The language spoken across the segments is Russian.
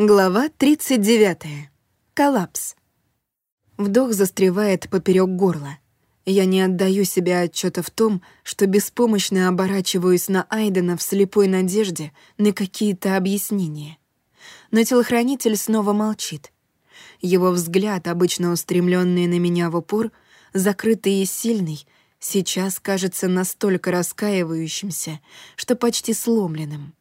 Глава 39. Коллапс. Вдох застревает поперек горла. Я не отдаю себе отчета в том, что беспомощно оборачиваюсь на Айдена в слепой надежде на какие-то объяснения. Но телохранитель снова молчит. Его взгляд, обычно устремленный на меня в упор, закрытый и сильный, сейчас кажется настолько раскаивающимся, что почти сломленным.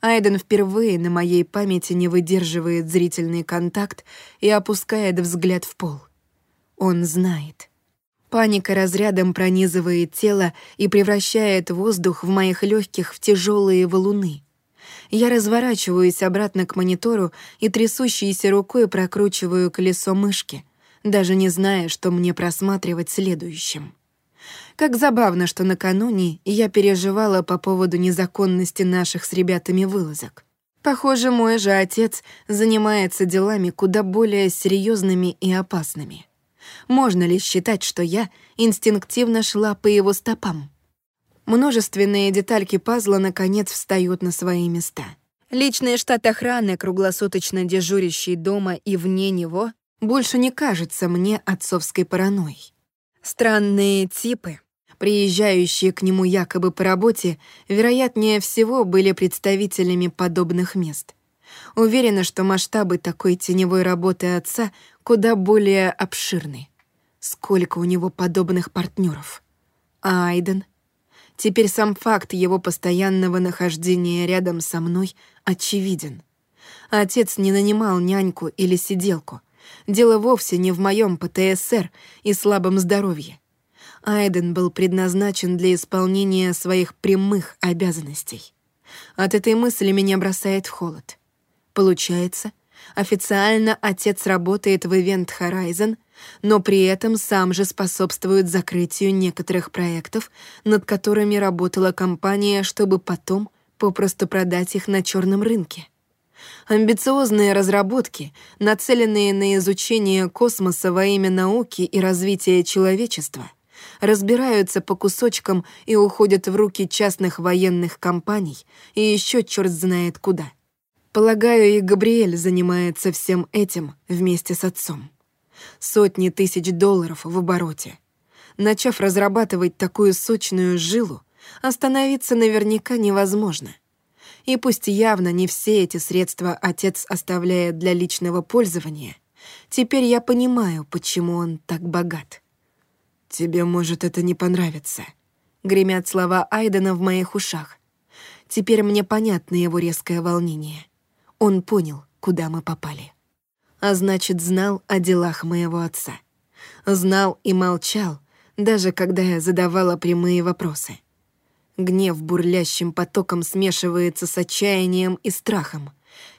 Айден впервые на моей памяти не выдерживает зрительный контакт и опускает взгляд в пол. Он знает. Паника разрядом пронизывает тело и превращает воздух в моих легких в тяжелые валуны. Я разворачиваюсь обратно к монитору и трясущейся рукой прокручиваю колесо мышки, даже не зная, что мне просматривать следующим. Как забавно, что накануне я переживала по поводу незаконности наших с ребятами вылазок. Похоже, мой же отец занимается делами куда более серьезными и опасными. Можно ли считать, что я инстинктивно шла по его стопам? Множественные детальки пазла наконец встают на свои места. Личный штат охраны, круглосуточно дежурящий дома и вне него, больше не кажется мне отцовской паранойей. Странные типы, приезжающие к нему якобы по работе, вероятнее всего были представителями подобных мест. Уверена, что масштабы такой теневой работы отца куда более обширны. Сколько у него подобных партнеров? А Айден? Теперь сам факт его постоянного нахождения рядом со мной очевиден. Отец не нанимал няньку или сиделку. Дело вовсе не в моем ПТСР и слабом здоровье. Айден был предназначен для исполнения своих прямых обязанностей. От этой мысли меня бросает в холод. Получается, официально отец работает в Event Horizon, но при этом сам же способствует закрытию некоторых проектов, над которыми работала компания, чтобы потом попросту продать их на черном рынке. Амбициозные разработки, нацеленные на изучение космоса во имя науки и развития человечества, разбираются по кусочкам и уходят в руки частных военных компаний и еще черт знает куда. Полагаю, и Габриэль занимается всем этим вместе с отцом. Сотни тысяч долларов в обороте. Начав разрабатывать такую сочную жилу, остановиться наверняка невозможно — и пусть явно не все эти средства отец оставляет для личного пользования, теперь я понимаю, почему он так богат. «Тебе может это не понравиться», — гремят слова Айдена в моих ушах. Теперь мне понятно его резкое волнение. Он понял, куда мы попали. А значит, знал о делах моего отца. Знал и молчал, даже когда я задавала прямые вопросы. Гнев бурлящим потоком смешивается с отчаянием и страхом.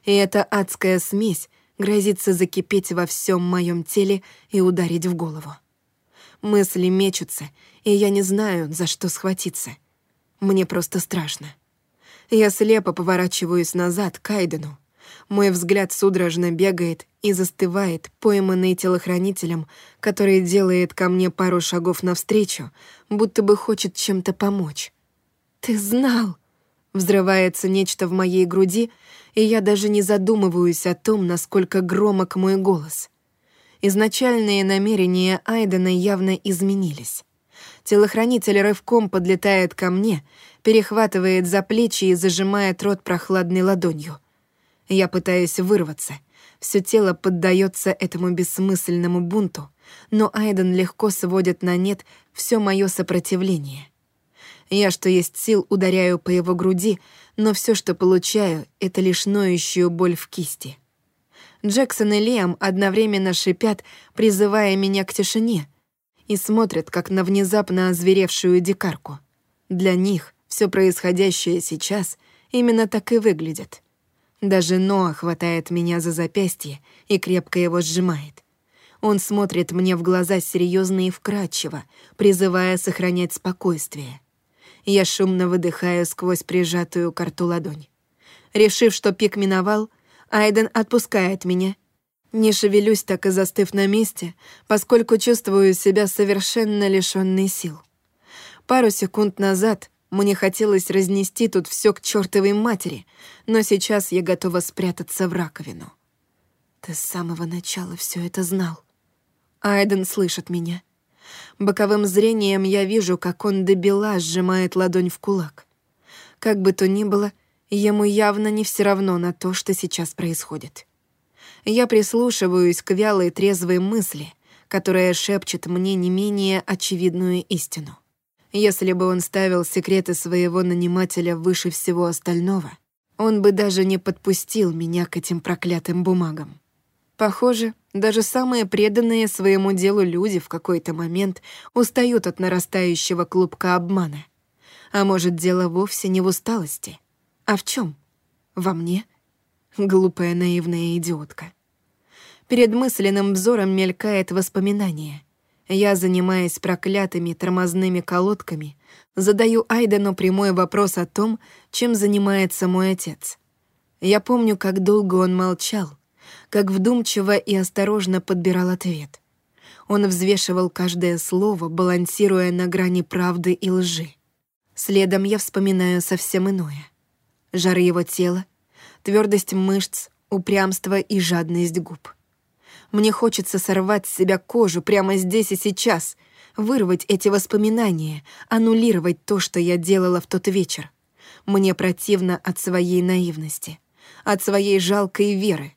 И эта адская смесь грозится закипеть во всем моем теле и ударить в голову. Мысли мечутся, и я не знаю, за что схватиться. Мне просто страшно. Я слепо поворачиваюсь назад к Айдену. Мой взгляд судорожно бегает и застывает, пойманный телохранителем, который делает ко мне пару шагов навстречу, будто бы хочет чем-то помочь. «Ты знал!» Взрывается нечто в моей груди, и я даже не задумываюсь о том, насколько громок мой голос. Изначальные намерения Айдена явно изменились. Телохранитель рывком подлетает ко мне, перехватывает за плечи и зажимает рот прохладной ладонью. Я пытаюсь вырваться. Все тело поддается этому бессмысленному бунту, но Айден легко сводит на нет все мое сопротивление — я, что есть сил, ударяю по его груди, но все, что получаю, это лишь ноющую боль в кисти. Джексон и Лиам одновременно шипят, призывая меня к тишине, и смотрят, как на внезапно озверевшую дикарку. Для них все происходящее сейчас именно так и выглядит. Даже Ноа хватает меня за запястье и крепко его сжимает. Он смотрит мне в глаза серьезно и вкрадчиво, призывая сохранять спокойствие. Я шумно выдыхаю сквозь прижатую карту ладонь. Решив, что пик миновал, Айден отпускает меня. Не шевелюсь, так и застыв на месте, поскольку чувствую себя совершенно лишённой сил. Пару секунд назад Мне хотелось разнести тут все к чертовой матери, но сейчас я готова спрятаться в раковину. Ты с самого начала все это знал. Айден слышит меня. Боковым зрением я вижу, как он до сжимает ладонь в кулак. Как бы то ни было, ему явно не все равно на то, что сейчас происходит. Я прислушиваюсь к вялой трезвой мысли, которая шепчет мне не менее очевидную истину. Если бы он ставил секреты своего нанимателя выше всего остального, он бы даже не подпустил меня к этим проклятым бумагам. Похоже, даже самые преданные своему делу люди в какой-то момент устают от нарастающего клубка обмана. А может, дело вовсе не в усталости. А в чем? Во мне? Глупая наивная идиотка. Перед мысленным взором мелькает воспоминание. Я, занимаясь проклятыми тормозными колодками, задаю Айдену прямой вопрос о том, чем занимается мой отец. Я помню, как долго он молчал, как вдумчиво и осторожно подбирал ответ. Он взвешивал каждое слово, балансируя на грани правды и лжи. Следом я вспоминаю совсем иное. Жар его тела, твердость мышц, упрямство и жадность губ. Мне хочется сорвать с себя кожу прямо здесь и сейчас, вырвать эти воспоминания, аннулировать то, что я делала в тот вечер. Мне противно от своей наивности, от своей жалкой веры.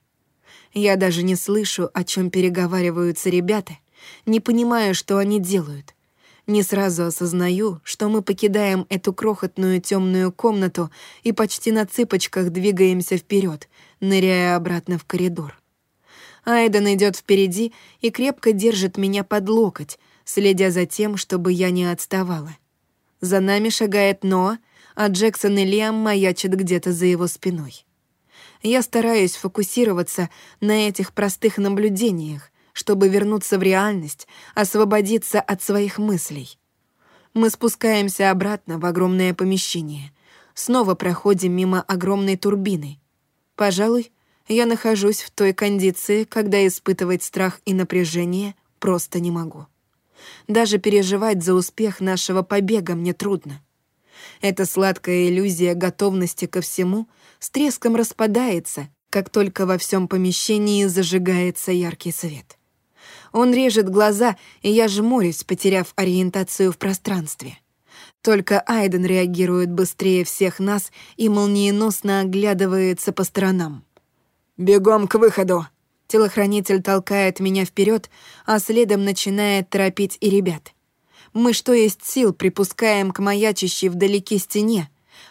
Я даже не слышу, о чем переговариваются ребята, не понимаю, что они делают. Не сразу осознаю, что мы покидаем эту крохотную темную комнату и почти на цыпочках двигаемся вперед, ныряя обратно в коридор. Айден идет впереди и крепко держит меня под локоть, следя за тем, чтобы я не отставала. За нами шагает Ноа, а Джексон и Лиам маячат где-то за его спиной. Я стараюсь фокусироваться на этих простых наблюдениях, чтобы вернуться в реальность, освободиться от своих мыслей. Мы спускаемся обратно в огромное помещение. Снова проходим мимо огромной турбины. Пожалуй, я нахожусь в той кондиции, когда испытывать страх и напряжение просто не могу. Даже переживать за успех нашего побега мне трудно. Эта сладкая иллюзия готовности ко всему с треском распадается, как только во всем помещении зажигается яркий свет. Он режет глаза, и я жмурюсь, потеряв ориентацию в пространстве. Только Айден реагирует быстрее всех нас и молниеносно оглядывается по сторонам. «Бегом к выходу!» Телохранитель толкает меня вперед, а следом начинает торопить и ребят. Мы что есть сил припускаем к маячащей вдалеке стене,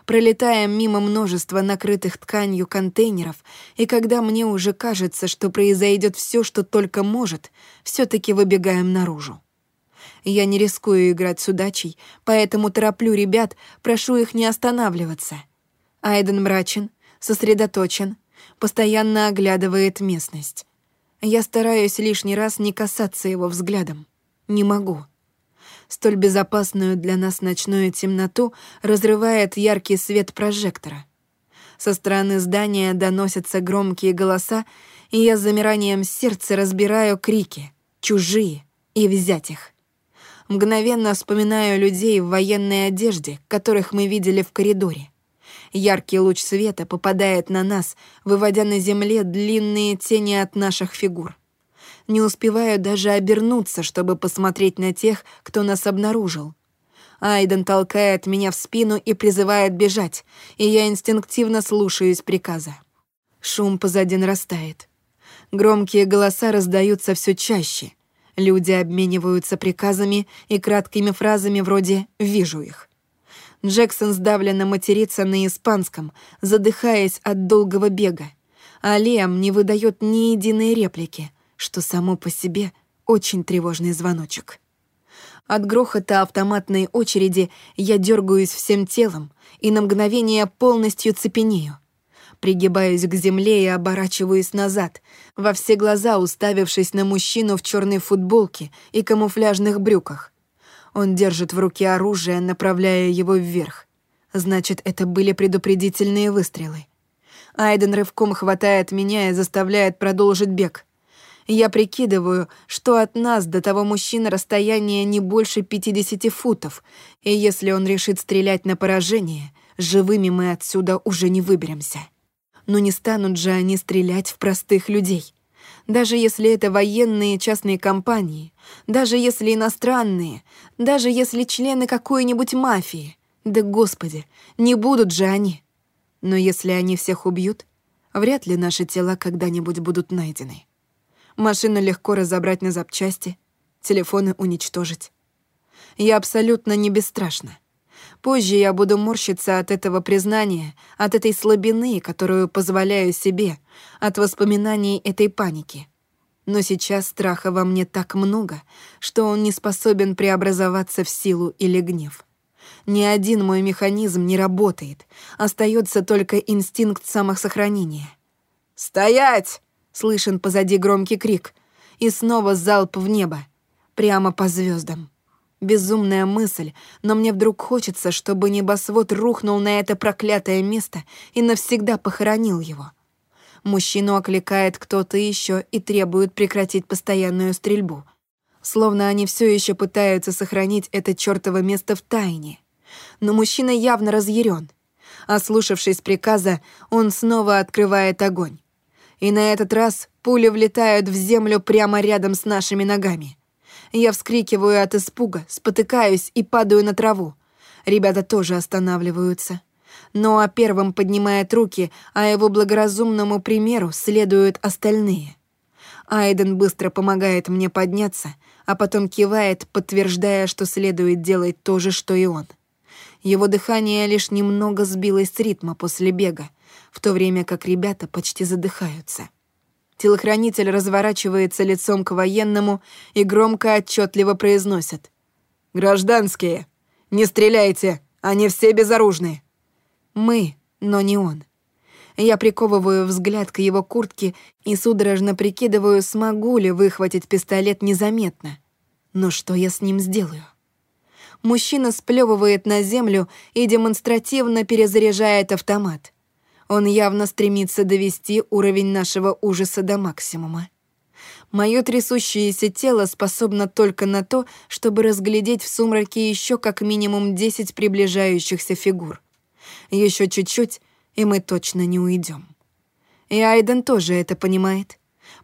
пролетаем мимо множества накрытых тканью контейнеров, и когда мне уже кажется, что произойдет все, что только может, все таки выбегаем наружу. Я не рискую играть с удачей, поэтому тороплю ребят, прошу их не останавливаться. Айден мрачен, сосредоточен — постоянно оглядывает местность. Я стараюсь лишний раз не касаться его взглядом. Не могу. Столь безопасную для нас ночную темноту разрывает яркий свет прожектора. Со стороны здания доносятся громкие голоса, и я с замиранием сердца разбираю крики, чужие, и взять их. Мгновенно вспоминаю людей в военной одежде, которых мы видели в коридоре. Яркий луч света попадает на нас, выводя на земле длинные тени от наших фигур. Не успеваю даже обернуться, чтобы посмотреть на тех, кто нас обнаружил. Айден толкает меня в спину и призывает бежать, и я инстинктивно слушаюсь приказа. Шум позади нарастает. Громкие голоса раздаются все чаще. Люди обмениваются приказами и краткими фразами вроде «вижу их». Джексон сдавленно матерится на испанском, задыхаясь от долгого бега. А Лиам не выдает ни единой реплики, что само по себе очень тревожный звоночек. От грохота автоматной очереди я дергаюсь всем телом и на мгновение полностью цепенею. Пригибаюсь к земле и оборачиваюсь назад, во все глаза уставившись на мужчину в черной футболке и камуфляжных брюках — он держит в руке оружие, направляя его вверх. Значит, это были предупредительные выстрелы. Айден рывком хватает меня и заставляет продолжить бег. Я прикидываю, что от нас до того мужчины расстояние не больше 50 футов, и если он решит стрелять на поражение, живыми мы отсюда уже не выберемся. Но не станут же они стрелять в простых людей. Даже если это военные частные компании, даже если иностранные, даже если члены какой-нибудь мафии. Да господи, не будут же они. Но если они всех убьют, вряд ли наши тела когда-нибудь будут найдены. Машину легко разобрать на запчасти, телефоны уничтожить. Я абсолютно не бесстрашна. Позже я буду морщиться от этого признания, от этой слабины, которую позволяю себе, от воспоминаний этой паники. Но сейчас страха во мне так много, что он не способен преобразоваться в силу или гнев. Ни один мой механизм не работает, остается только инстинкт самосохранения. «Стоять!» — слышен позади громкий крик. И снова залп в небо, прямо по звездам. Безумная мысль, но мне вдруг хочется, чтобы небосвод рухнул на это проклятое место и навсегда похоронил его. Мужчину окликает кто-то еще и требует прекратить постоянную стрельбу. Словно они все еще пытаются сохранить это чёртово место в тайне. Но мужчина явно разъярен. Ослушавшись приказа, он снова открывает огонь. И на этот раз пули влетают в землю прямо рядом с нашими ногами. Я вскрикиваю от испуга, спотыкаюсь и падаю на траву. Ребята тоже останавливаются. Но а первым поднимает руки, а его благоразумному примеру следуют остальные. Айден быстро помогает мне подняться, а потом кивает, подтверждая, что следует делать то же, что и он. Его дыхание лишь немного сбилось с ритма после бега, в то время как ребята почти задыхаются. Телохранитель разворачивается лицом к военному и громко отчетливо произносит. «Гражданские, не стреляйте, они все безоружны». Мы, но не он. Я приковываю взгляд к его куртке и судорожно прикидываю, смогу ли выхватить пистолет незаметно. Но что я с ним сделаю? Мужчина сплевывает на землю и демонстративно перезаряжает автомат. Он явно стремится довести уровень нашего ужаса до максимума. Моё трясущееся тело способно только на то, чтобы разглядеть в сумраке еще как минимум десять приближающихся фигур. Еще чуть-чуть, и мы точно не уйдем. И Айден тоже это понимает.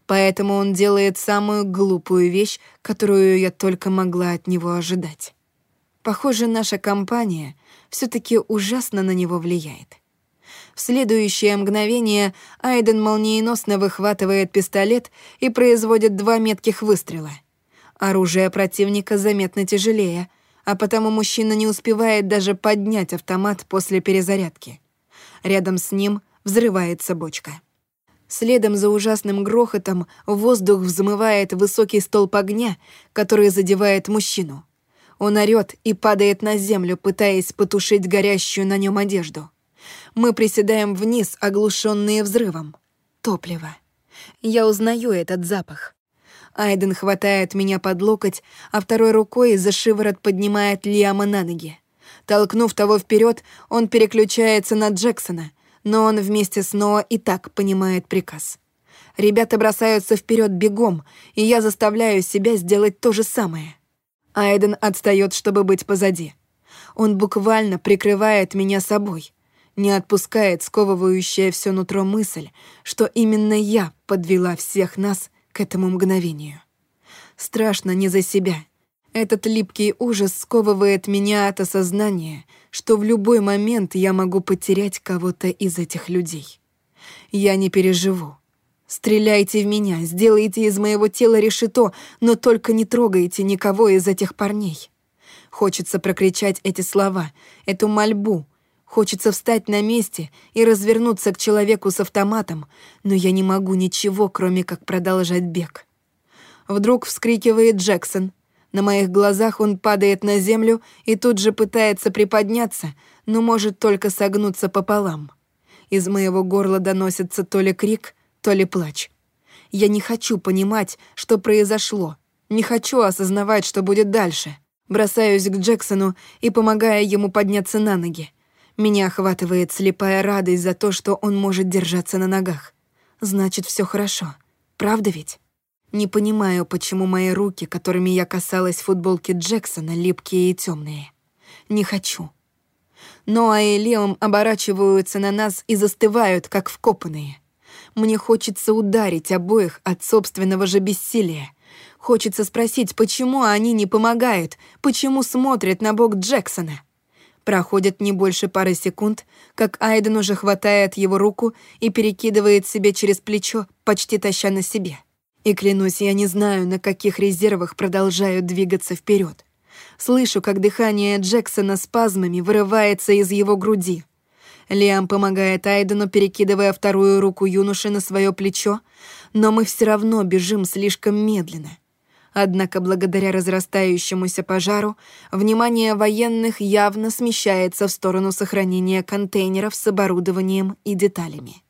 Поэтому он делает самую глупую вещь, которую я только могла от него ожидать. Похоже, наша компания все таки ужасно на него влияет. В следующее мгновение Айден молниеносно выхватывает пистолет и производит два метких выстрела. Оружие противника заметно тяжелее, а потому мужчина не успевает даже поднять автомат после перезарядки. Рядом с ним взрывается бочка. Следом за ужасным грохотом воздух взмывает высокий столб огня, который задевает мужчину. Он орёт и падает на землю, пытаясь потушить горящую на нем одежду. Мы приседаем вниз, оглушенные взрывом. Топливо. Я узнаю этот запах. Айден хватает меня под локоть, а второй рукой за шиворот поднимает Лиама на ноги. Толкнув того вперед, он переключается на Джексона, но он вместе с Ноа и так понимает приказ. Ребята бросаются вперед бегом, и я заставляю себя сделать то же самое. Айден отстает, чтобы быть позади. Он буквально прикрывает меня собой не отпускает сковывающая все нутро мысль, что именно я подвела всех нас к этому мгновению. Страшно не за себя. Этот липкий ужас сковывает меня от осознания, что в любой момент я могу потерять кого-то из этих людей. Я не переживу. Стреляйте в меня, сделайте из моего тела решето, но только не трогайте никого из этих парней. Хочется прокричать эти слова, эту мольбу, Хочется встать на месте и развернуться к человеку с автоматом, но я не могу ничего, кроме как продолжать бег. Вдруг вскрикивает Джексон. На моих глазах он падает на землю и тут же пытается приподняться, но может только согнуться пополам. Из моего горла доносится то ли крик, то ли плач. Я не хочу понимать, что произошло. Не хочу осознавать, что будет дальше. Бросаюсь к Джексону и помогаю ему подняться на ноги. Меня охватывает слепая радость за то, что он может держаться на ногах. Значит, все хорошо. Правда ведь? Не понимаю, почему мои руки, которыми я касалась футболки Джексона, липкие и темные. Не хочу. Ноа и Леом оборачиваются на нас и застывают, как вкопанные. Мне хочется ударить обоих от собственного же бессилия. Хочется спросить, почему они не помогают, почему смотрят на бок Джексона. Проходит не больше пары секунд, как Айден уже хватает его руку и перекидывает себе через плечо, почти таща на себе. И клянусь, я не знаю, на каких резервах продолжаю двигаться вперед. Слышу, как дыхание Джексона спазмами вырывается из его груди. Лиам помогает Айдену, перекидывая вторую руку юноши на свое плечо, но мы все равно бежим слишком медленно. Однако благодаря разрастающемуся пожару внимание военных явно смещается в сторону сохранения контейнеров с оборудованием и деталями.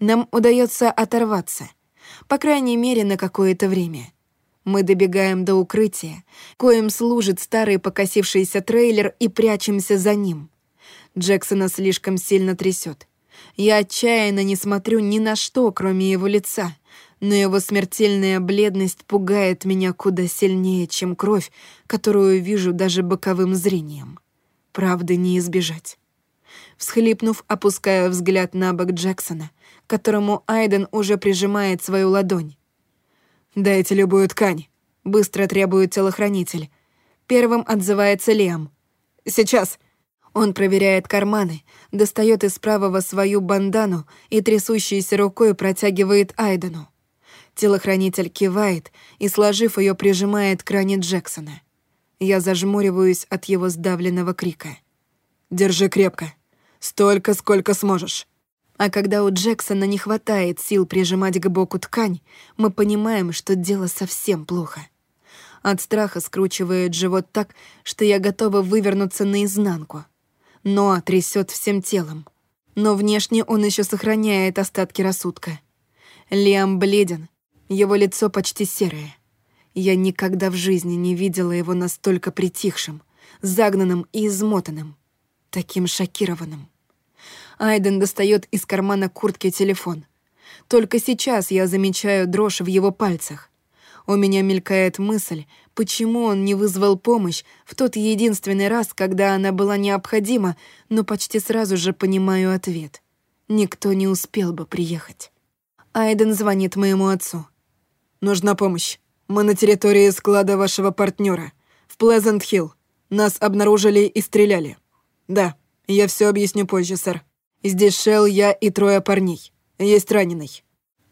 Нам удается оторваться, по крайней мере, на какое-то время. Мы добегаем до укрытия, коим служит старый покосившийся трейлер и прячемся за ним. Джексона слишком сильно трясет. Я отчаянно не смотрю ни на что, кроме его лица — но его смертельная бледность пугает меня куда сильнее, чем кровь, которую вижу даже боковым зрением. Правды не избежать. Всхлипнув, опускаю взгляд на бок Джексона, которому Айден уже прижимает свою ладонь. «Дайте любую ткань», — быстро требует телохранитель. Первым отзывается Лиам. «Сейчас». Он проверяет карманы, достает из правого свою бандану и трясущейся рукой протягивает Айдену. Телохранитель кивает и, сложив ее, прижимает к ране Джексона. Я зажмуриваюсь от его сдавленного крика. «Держи крепко. Столько, сколько сможешь». А когда у Джексона не хватает сил прижимать к боку ткань, мы понимаем, что дело совсем плохо. От страха скручивает живот так, что я готова вывернуться наизнанку. Но трясет всем телом. Но внешне он еще сохраняет остатки рассудка. Лиам бледен, его лицо почти серое. Я никогда в жизни не видела его настолько притихшим, загнанным и измотанным, таким шокированным. Айден достает из кармана куртки телефон. Только сейчас я замечаю дрожь в его пальцах. У меня мелькает мысль, почему он не вызвал помощь в тот единственный раз, когда она была необходима, но почти сразу же понимаю ответ. Никто не успел бы приехать. Айден звонит моему отцу. Нужна помощь. Мы на территории склада вашего партнера в Плезент-Хилл. Нас обнаружили и стреляли. Да, я все объясню позже, сэр. Здесь Шел, я и трое парней. Есть раненый».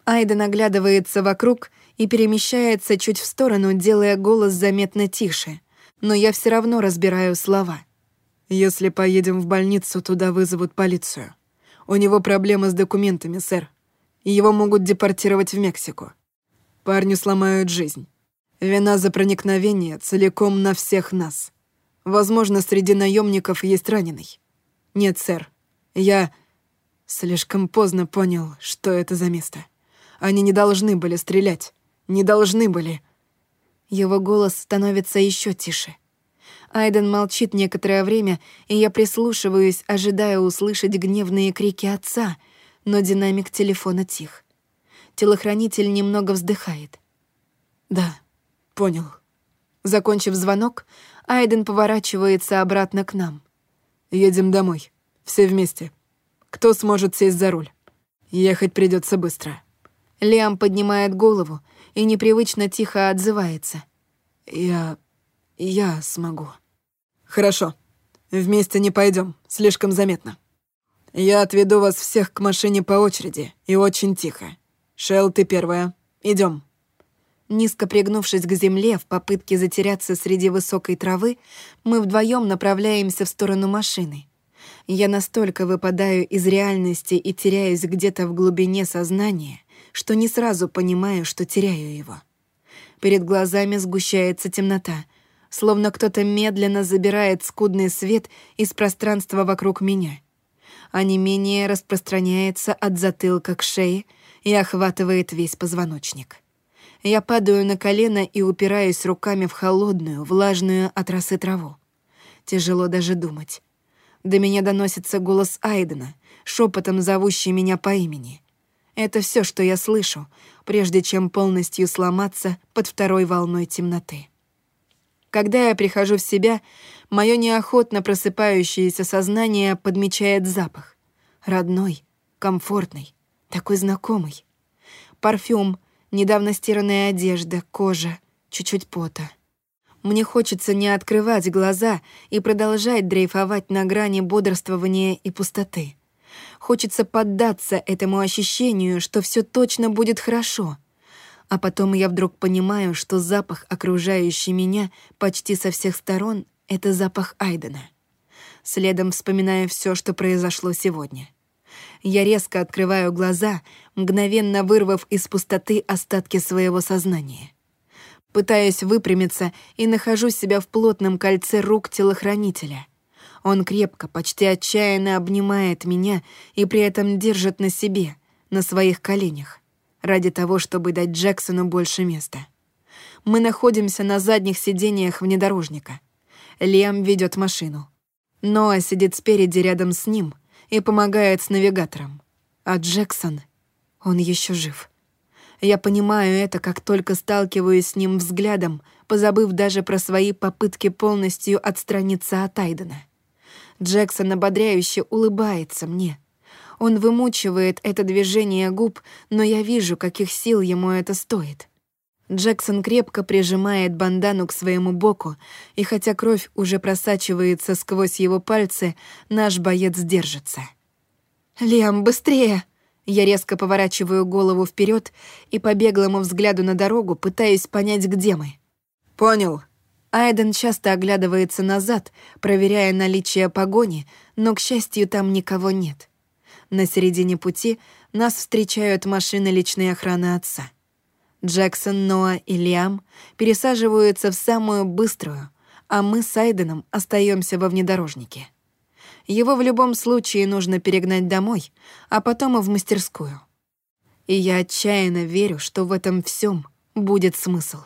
Айда наглядывается вокруг и перемещается чуть в сторону, делая голос заметно тише. Но я все равно разбираю слова. «Если поедем в больницу, туда вызовут полицию. У него проблемы с документами, сэр. Его могут депортировать в Мексику. Парню сломают жизнь. Вина за проникновение целиком на всех нас. Возможно, среди наемников есть раненый. Нет, сэр. Я слишком поздно понял, что это за место. Они не должны были стрелять. Не должны были. Его голос становится еще тише. Айден молчит некоторое время, и я прислушиваюсь, ожидая услышать гневные крики отца, но динамик телефона тих. Телохранитель немного вздыхает. «Да, понял». Закончив звонок, Айден поворачивается обратно к нам. «Едем домой. Все вместе. Кто сможет сесть за руль? Ехать придется быстро». Лиам поднимает голову и непривычно тихо отзывается. «Я... я смогу». «Хорошо. Вместе не пойдем, слишком заметно. Я отведу вас всех к машине по очереди и очень тихо. «Шел, ты первая. Идем. Низко пригнувшись к земле в попытке затеряться среди высокой травы, мы вдвоем направляемся в сторону машины. Я настолько выпадаю из реальности и теряюсь где-то в глубине сознания, что не сразу понимаю, что теряю его. Перед глазами сгущается темнота, словно кто-то медленно забирает скудный свет из пространства вокруг меня. А не менее распространяется от затылка к шее — и охватывает весь позвоночник. Я падаю на колено и упираюсь руками в холодную, влажную от росы траву. Тяжело даже думать. До меня доносится голос Айдена, шепотом зовущий меня по имени. Это все, что я слышу, прежде чем полностью сломаться под второй волной темноты. Когда я прихожу в себя, мое неохотно просыпающееся сознание подмечает запах. Родной, комфортный, такой знакомый. Парфюм, недавно стиранная одежда, кожа, чуть-чуть пота. Мне хочется не открывать глаза и продолжать дрейфовать на грани бодрствования и пустоты. Хочется поддаться этому ощущению, что все точно будет хорошо, а потом я вдруг понимаю, что запах, окружающий меня почти со всех сторон, — это запах Айдена. Следом вспоминаю все, что произошло сегодня. Я резко открываю глаза, мгновенно вырвав из пустоты остатки своего сознания. Пытаюсь выпрямиться и нахожу себя в плотном кольце рук телохранителя. Он крепко, почти отчаянно обнимает меня и при этом держит на себе, на своих коленях ради того, чтобы дать Джексону больше места. Мы находимся на задних сиденьях внедорожника. Лиам ведет машину. Ноа сидит спереди рядом с ним и помогает с навигатором. А Джексон, он еще жив. Я понимаю это, как только сталкиваюсь с ним взглядом, позабыв даже про свои попытки полностью отстраниться от Айдена. Джексон ободряюще улыбается мне, он вымучивает это движение губ, но я вижу, каких сил ему это стоит. Джексон крепко прижимает бандану к своему боку, и хотя кровь уже просачивается сквозь его пальцы, наш боец держится. «Лиам, быстрее!» Я резко поворачиваю голову вперед и по беглому взгляду на дорогу пытаюсь понять, где мы. «Понял». Айден часто оглядывается назад, проверяя наличие погони, но, к счастью, там никого нет. На середине пути нас встречают машины личной охраны отца. Джексон, Ноа и Лиам пересаживаются в самую быструю, а мы с Айденом остаемся во внедорожнике. Его в любом случае нужно перегнать домой, а потом и в мастерскую. И я отчаянно верю, что в этом всем будет смысл.